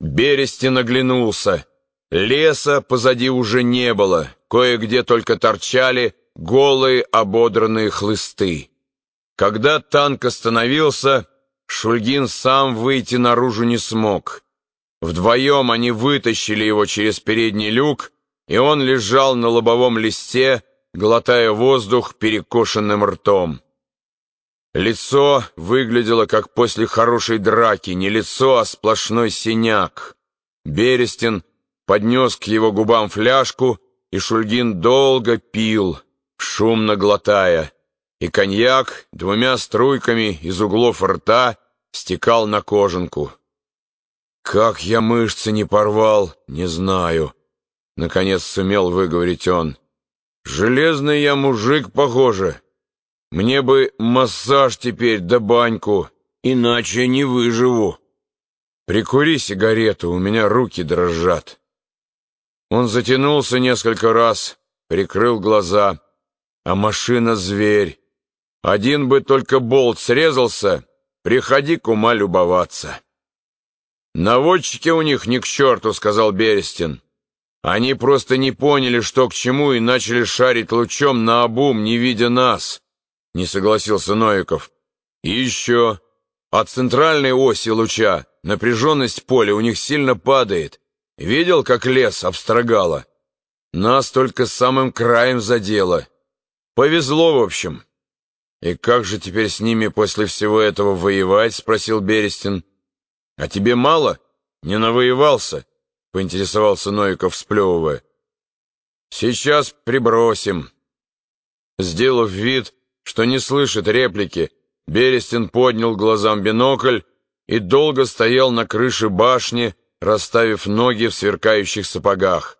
Берестин оглянулся. Леса позади уже не было, кое-где только торчали голые ободранные хлысты. Когда танк остановился, Шульгин сам выйти наружу не смог. Вдвоем они вытащили его через передний люк, и он лежал на лобовом листе, глотая воздух перекошенным ртом. Лицо выглядело, как после хорошей драки, не лицо, а сплошной синяк. Берестин поднес к его губам фляжку, и Шульгин долго пил, шумно глотая, и коньяк двумя струйками из углов рта стекал на кожанку. «Как я мышцы не порвал, не знаю», — наконец сумел выговорить он. «Железный я мужик, похоже». Мне бы массаж теперь да баньку, иначе не выживу. Прикури сигарету, у меня руки дрожат. Он затянулся несколько раз, прикрыл глаза. А машина — зверь. Один бы только болт срезался, приходи к ума любоваться. «Наводчики у них ни к черту», — сказал Берестин. «Они просто не поняли, что к чему, и начали шарить лучом на обум, не видя нас» не согласился Новиков. И еще, от центральной оси луча напряженность поля у них сильно падает. Видел, как лес обстрогало? Нас только самым краем задело. Повезло, в общем. И как же теперь с ними после всего этого воевать? Спросил Берестин. А тебе мало? Не навоевался? Поинтересовался Новиков, сплевывая. Сейчас прибросим. Сделав вид, что не слышит реплики, Берестин поднял глазам бинокль и долго стоял на крыше башни, расставив ноги в сверкающих сапогах.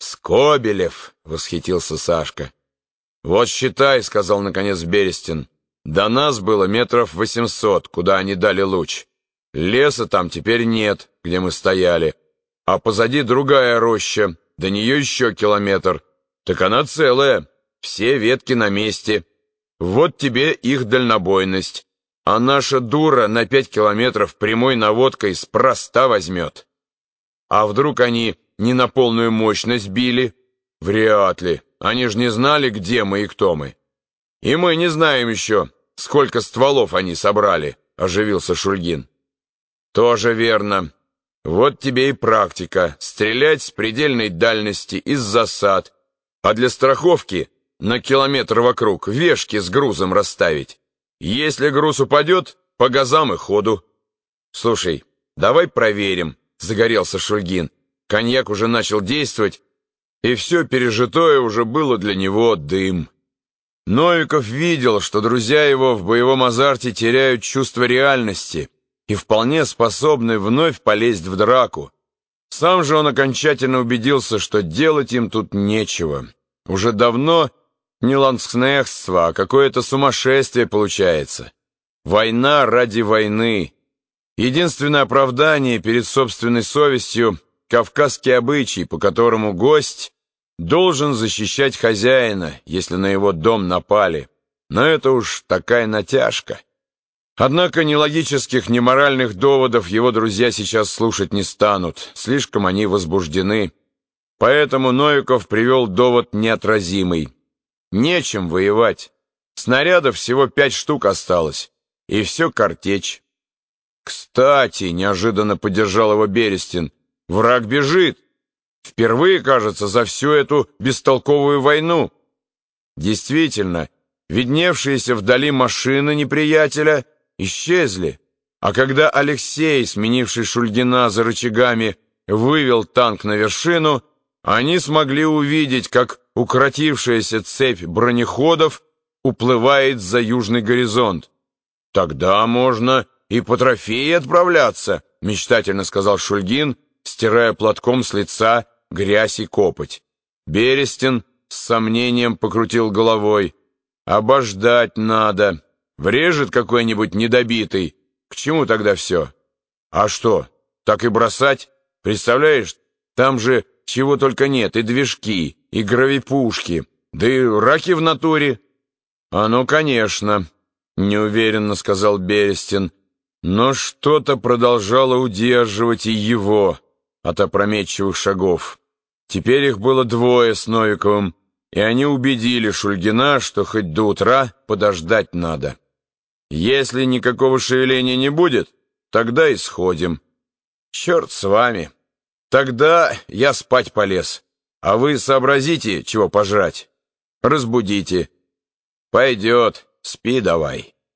«Скобелев!» — восхитился Сашка. «Вот считай», — сказал наконец Берестин. «До нас было метров восемьсот, куда они дали луч. Леса там теперь нет, где мы стояли. А позади другая роща, до нее еще километр. Так она целая, все ветки на месте. Вот тебе их дальнобойность. А наша дура на пять километров прямой наводкой спроста возьмет. А вдруг они не на полную мощность били? Вряд ли. Они же не знали, где мы и кто мы. И мы не знаем еще, сколько стволов они собрали, оживился Шульгин. Тоже верно. Вот тебе и практика. Стрелять с предельной дальности из засад. А для страховки на километр вокруг вешки с грузом расставить. Если груз упадет, по газам и ходу. Слушай, давай проверим, загорелся Шульгин. Коньяк уже начал действовать, и все пережитое уже было для него дым. Новиков видел, что друзья его в боевом азарте теряют чувство реальности и вполне способны вновь полезть в драку. Сам же он окончательно убедился, что делать им тут нечего. Уже давно не ланскнехтство, а какое-то сумасшествие получается. Война ради войны. Единственное оправдание перед собственной совестью — кавказский обычай, по которому гость должен защищать хозяина, если на его дом напали. Но это уж такая натяжка. Однако ни логических, ни моральных доводов его друзья сейчас слушать не станут, слишком они возбуждены. Поэтому Новиков привел довод неотразимый — Нечем воевать. Снарядов всего пять штук осталось. И все картечь. Кстати, неожиданно поддержал его Берестин, враг бежит. Впервые, кажется, за всю эту бестолковую войну. Действительно, видневшиеся вдали машины неприятеля исчезли. А когда Алексей, сменивший Шульгина за рычагами, вывел танк на вершину, они смогли увидеть, как укоротившаяся цепь бронеходов уплывает за южный горизонт. «Тогда можно и по трофеи отправляться», — мечтательно сказал Шульгин, стирая платком с лица грязь и копоть. Берестин с сомнением покрутил головой. «Обождать надо. Врежет какой-нибудь недобитый. К чему тогда все? А что, так и бросать? Представляешь, там же чего только нет, и движки, и гравипушки, да и раки в натуре. А ну, конечно, неуверенно сказал Берестин. Но что-то продолжало удерживать и его от опрометчивых шагов. Теперь их было двое с Новиковым, и они убедили Шульгина, что хоть до утра подождать надо. Если никакого шевеления не будет, тогда и сходим. Черт с вами. Тогда я спать полез, а вы сообразите, чего пожрать. Разбудите. Пойдет, спи давай.